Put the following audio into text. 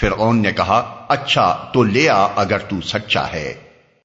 فرعون نے کہا اچھا تو لے آ اگر تو سچا ہے۔